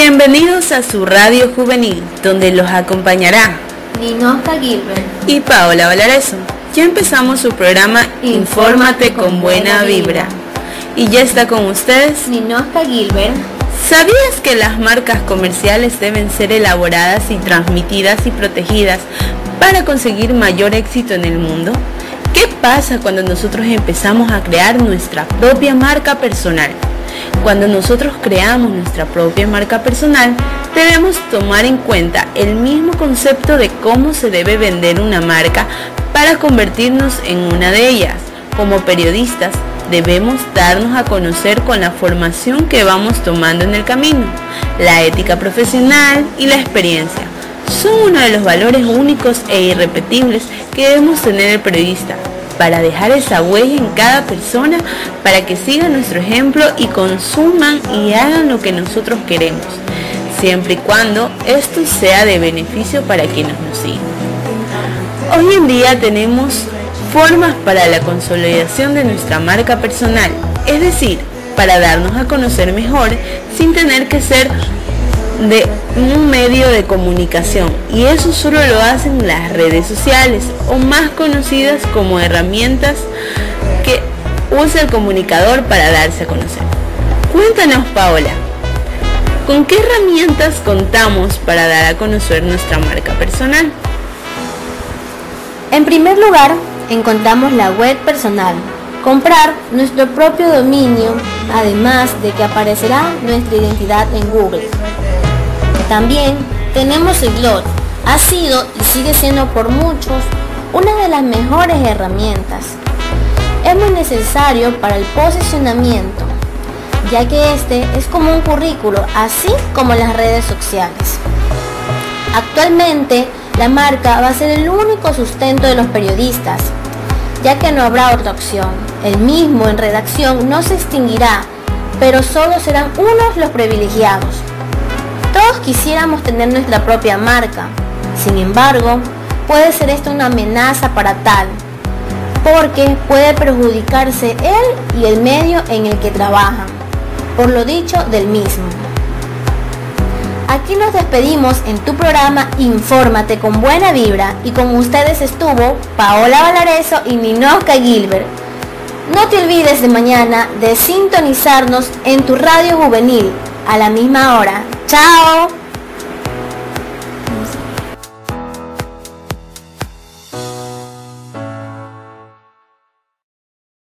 Bienvenidos a su radio juvenil, donde los acompañará Ninosta Gilbert y Paola Valareso. Ya empezamos su programa Infórmate con buena vibra. Y ya está con ustedes Ninosta Gilbert. ¿Sabías que las marcas comerciales deben ser elaboradas y transmitidas y protegidas para conseguir mayor éxito en el mundo? ¿Qué pasa cuando nosotros empezamos a crear nuestra propia marca personal? Cuando nosotros creamos nuestra propia marca personal, debemos tomar en cuenta el mismo concepto de cómo se debe vender una marca para convertirnos en una de ellas. Como periodistas, debemos darnos a conocer con la formación que vamos tomando en el camino, la ética profesional y la experiencia. Son uno de los valores únicos e irrepetibles que debemos tener el periodista para dejar esa huella en cada persona para que sigan nuestro ejemplo y consuman y hagan lo que nosotros queremos, siempre y cuando esto sea de beneficio para quienes nos siguen. Hoy en día tenemos formas para la consolidación de nuestra marca personal, es decir, para darnos a conocer mejor sin tener que ser de un medio de comunicación y eso solo lo hacen las redes sociales o más conocidas como herramientas que usa el comunicador para darse a conocer. Cuéntanos Paola, ¿con qué herramientas contamos para dar a conocer nuestra marca personal? En primer lugar, encontramos la web personal. Comprar nuestro propio dominio, además de que aparecerá nuestra identidad en Google. También tenemos el GLOT. Ha sido y sigue siendo por muchos una de las mejores herramientas. Es muy necesario para el posicionamiento, ya que este es como un currículo, así como las redes sociales. Actualmente, la marca va a ser el único sustento de los periodistas, ya que no habrá otra opción. El mismo en redacción no se extinguirá, pero solo serán unos los privilegiados. Quisiéramos tener nuestra propia marca. Sin embargo, puede ser esto una amenaza para tal, porque puede perjudicarse él y el medio en el que trabajan, por lo dicho del mismo. Aquí nos despedimos en tu programa Infórmate con buena vibra y con ustedes estuvo Paola Valareso y Ninoca Gilbert. No te olvides de mañana de sintonizarnos en tu radio juvenil a la misma hora. Chao.